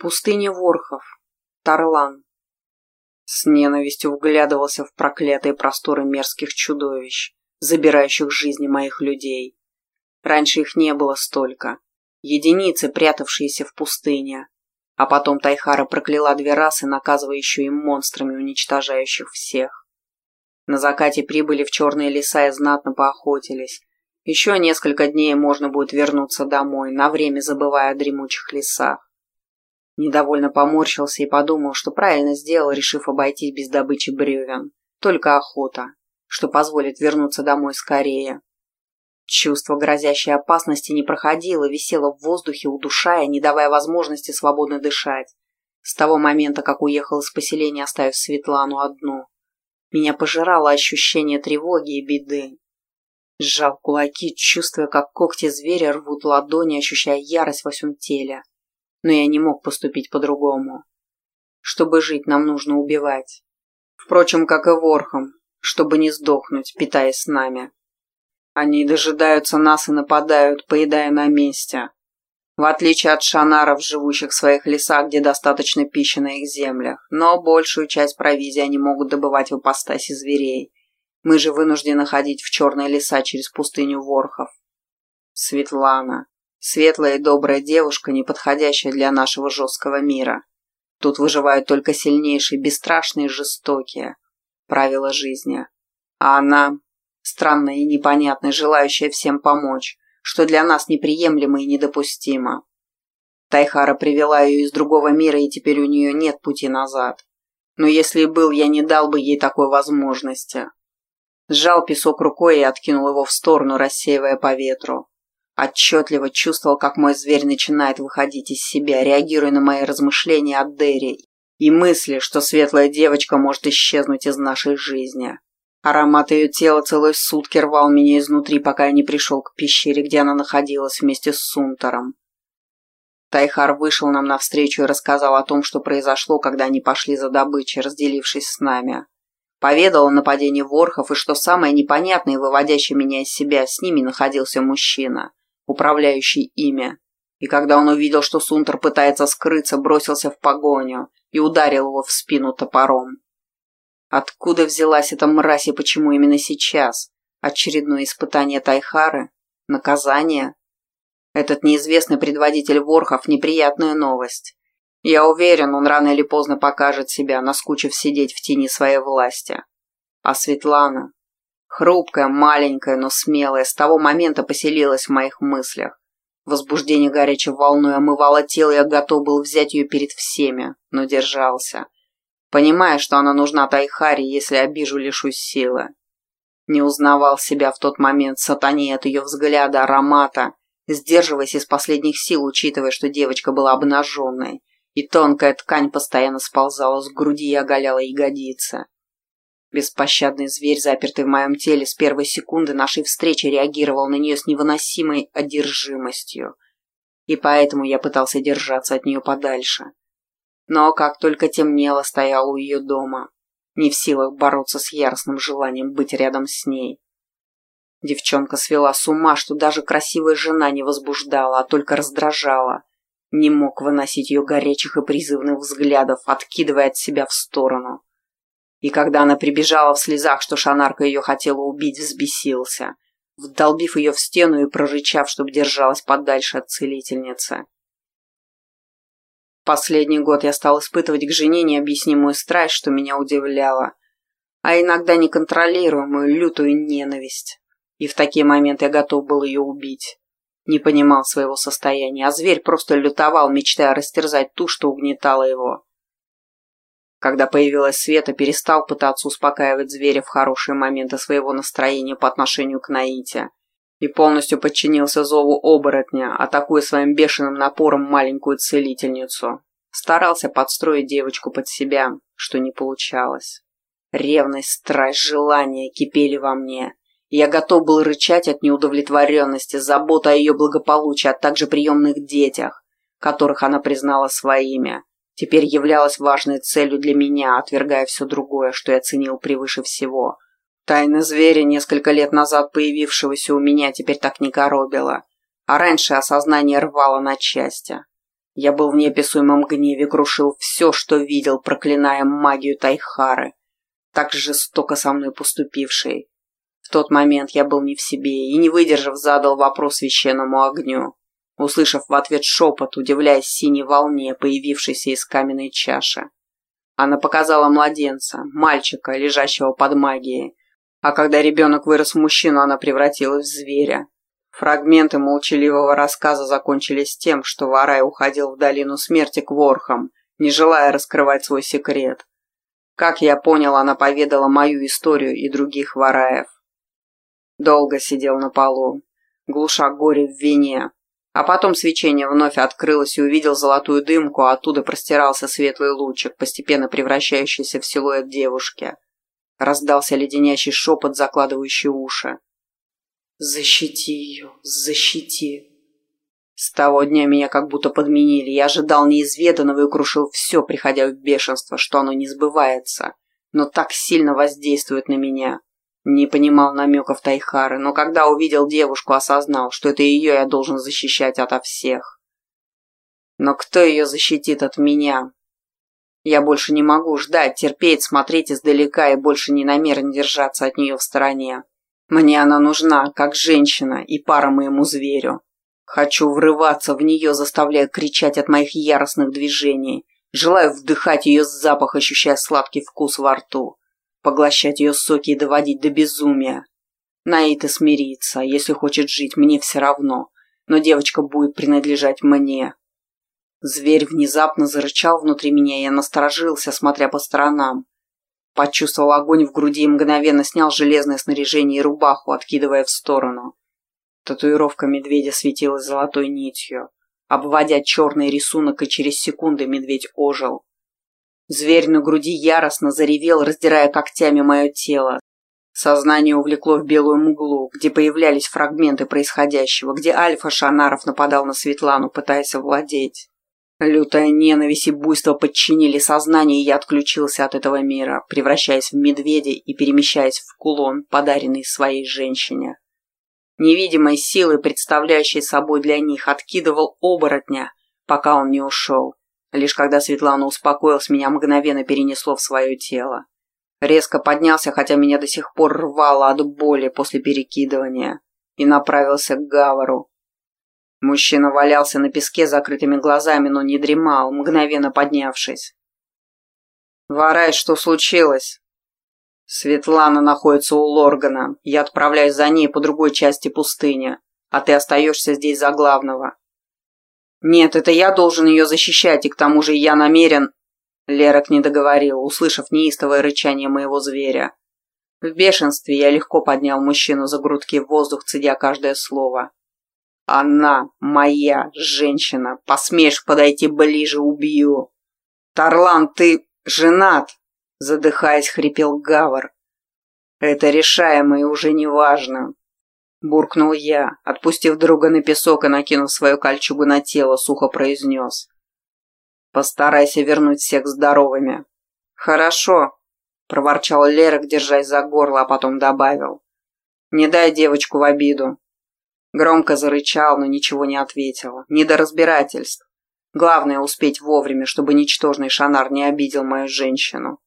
Пустыня Ворхов. Тарлан. С ненавистью вглядывался в проклятые просторы мерзких чудовищ, забирающих жизни моих людей. Раньше их не было столько. Единицы, прятавшиеся в пустыне. А потом Тайхара прокляла две расы, наказывая еще и монстрами, уничтожающих всех. На закате прибыли в черные леса и знатно поохотились. Еще несколько дней можно будет вернуться домой, на время забывая о дремучих лесах. Недовольно поморщился и подумал, что правильно сделал, решив обойтись без добычи бревен. Только охота, что позволит вернуться домой скорее. Чувство грозящей опасности не проходило, висело в воздухе, удушая, не давая возможности свободно дышать. С того момента, как уехал из поселения, оставив Светлану одну. Меня пожирало ощущение тревоги и беды. Сжал кулаки, чувствуя, как когти зверя рвут ладони, ощущая ярость во всем теле но я не мог поступить по-другому. Чтобы жить, нам нужно убивать. Впрочем, как и ворхам, чтобы не сдохнуть, питаясь с нами. Они дожидаются нас и нападают, поедая на месте. В отличие от шанаров, живущих в своих лесах, где достаточно пищи на их землях, но большую часть провизии они могут добывать в ипостаси зверей. Мы же вынуждены ходить в черные леса через пустыню Ворхов. Светлана. Светлая и добрая девушка, не подходящая для нашего жесткого мира. Тут выживают только сильнейшие, бесстрашные жестокие. Правила жизни. А она странная и непонятная, желающая всем помочь, что для нас неприемлемо и недопустимо. Тайхара привела ее из другого мира, и теперь у нее нет пути назад. Но если был, я не дал бы ей такой возможности. Сжал песок рукой и откинул его в сторону, рассеивая по ветру. Отчетливо чувствовал, как мой зверь начинает выходить из себя, реагируя на мои размышления о Дерри и мысли, что светлая девочка может исчезнуть из нашей жизни. Аромат ее тела целые сутки рвал меня изнутри, пока я не пришел к пещере, где она находилась вместе с Сунтером. Тайхар вышел нам навстречу и рассказал о том, что произошло, когда они пошли за добычей, разделившись с нами. Поведал о нападении ворхов и, что самое непонятное выводящее меня из себя, с ними находился мужчина управляющий ими. И когда он увидел, что Сунтер пытается скрыться, бросился в погоню и ударил его в спину топором. Откуда взялась эта мразь и почему именно сейчас? Очередное испытание Тайхары? Наказание? Этот неизвестный предводитель Ворхов – неприятная новость. Я уверен, он рано или поздно покажет себя, наскучив сидеть в тени своей власти. А Светлана? Хрупкая, маленькая, но смелая, с того момента поселилась в моих мыслях. Возбуждение горячей волной омывало тело, я готов был взять ее перед всеми, но держался. Понимая, что она нужна Тайхаре, если обижу, лишусь силы. Не узнавал себя в тот момент сатане от ее взгляда, аромата, сдерживаясь из последних сил, учитывая, что девочка была обнаженной, и тонкая ткань постоянно сползала с груди и оголяла ягодицы. Беспощадный зверь, запертый в моем теле, с первой секунды нашей встречи реагировал на нее с невыносимой одержимостью. И поэтому я пытался держаться от нее подальше. Но как только темнело, стоял у ее дома, не в силах бороться с яростным желанием быть рядом с ней. Девчонка свела с ума, что даже красивая жена не возбуждала, а только раздражала. Не мог выносить ее горячих и призывных взглядов, откидывая от себя в сторону. И когда она прибежала в слезах, что Шанарка ее хотела убить, взбесился, вдолбив ее в стену и прорычав, чтобы держалась подальше от целительницы. Последний год я стал испытывать к жене необъяснимую страсть, что меня удивляло, а иногда неконтролируемую лютую ненависть. И в такие моменты я готов был ее убить. Не понимал своего состояния, а зверь просто лютовал, мечтая растерзать ту, что угнетала его. Когда появилась Света, перестал пытаться успокаивать зверя в хорошие моменты своего настроения по отношению к Наите и полностью подчинился зову оборотня, атакуя своим бешеным напором маленькую целительницу. Старался подстроить девочку под себя, что не получалось. Ревность, страсть, желание кипели во мне. Я готов был рычать от неудовлетворенности, забота о ее благополучии, а также приемных детях, которых она признала своими теперь являлась важной целью для меня, отвергая все другое, что я ценил превыше всего. Тайна зверя, несколько лет назад появившегося у меня, теперь так не коробила, а раньше осознание рвало на части. Я был в неописуемом гневе, крушил все, что видел, проклиная магию Тайхары, так жестоко со мной поступившей. В тот момент я был не в себе и, не выдержав, задал вопрос священному огню, услышав в ответ шепот, удивляясь синей волне, появившейся из каменной чаши. Она показала младенца, мальчика, лежащего под магией, а когда ребенок вырос в мужчину, она превратилась в зверя. Фрагменты молчаливого рассказа закончились тем, что Варай уходил в долину смерти к ворхам, не желая раскрывать свой секрет. Как я понял, она поведала мою историю и других Вараев. Долго сидел на полу, глуша горе в вине. А потом свечение вновь открылось и увидел золотую дымку, а оттуда простирался светлый лучик, постепенно превращающийся в силуэт девушки. Раздался леденящий шепот, закладывающий уши. «Защити ее, защити!» С того дня меня как будто подменили. Я ожидал неизведанного и крушил все, приходя в бешенство, что оно не сбывается, но так сильно воздействует на меня. Не понимал намеков Тайхары, но когда увидел девушку, осознал, что это ее я должен защищать ото всех. Но кто ее защитит от меня? Я больше не могу ждать, терпеть, смотреть издалека и больше не намерен держаться от нее в стороне. Мне она нужна, как женщина и пара моему зверю. Хочу врываться в нее, заставляя кричать от моих яростных движений. Желаю вдыхать ее запах, ощущая сладкий вкус во рту. Поглощать ее соки и доводить до безумия. Наита смирится, если хочет жить, мне все равно. Но девочка будет принадлежать мне. Зверь внезапно зарычал внутри меня, и я насторожился, смотря по сторонам. Почувствовал огонь в груди и мгновенно снял железное снаряжение и рубаху, откидывая в сторону. Татуировка медведя светилась золотой нитью, обводя черный рисунок, и через секунды медведь ожил. Зверь на груди яростно заревел, раздирая когтями мое тело. Сознание увлекло в белую мглу, где появлялись фрагменты происходящего, где Альфа Шанаров нападал на Светлану, пытаясь овладеть. Лютая ненависть и буйство подчинили сознание, и я отключился от этого мира, превращаясь в медведя и перемещаясь в кулон, подаренный своей женщине невидимой силы, представляющей собой для них, откидывал оборотня, пока он не ушел. Лишь когда Светлана успокоилась, меня мгновенно перенесло в свое тело. Резко поднялся, хотя меня до сих пор рвало от боли после перекидывания, и направился к Гавару. Мужчина валялся на песке закрытыми глазами, но не дремал, мгновенно поднявшись. «Варай, что случилось?» Светлана находится у Лоргана. Я отправляюсь за ней по другой части пустыни, а ты остаешься здесь за главного. Нет, это я должен ее защищать, и к тому же я намерен... Лерок не договорил, услышав неистовое рычание моего зверя. В бешенстве я легко поднял мужчину за грудки в воздух, цедя каждое слово. «Она моя женщина. Посмеешь подойти ближе, убью!» «Тарлан, ты женат!» Задыхаясь, хрипел Гавар. «Это решаемо и уже не важно», — буркнул я, отпустив друга на песок и накинув свою кольчугу на тело, сухо произнес. «Постарайся вернуть всех здоровыми». «Хорошо», — проворчал Лерок, держась за горло, а потом добавил. «Не дай девочку в обиду». Громко зарычал, но ничего не ответил. Не до разбирательств. Главное успеть вовремя, чтобы ничтожный шанар не обидел мою женщину.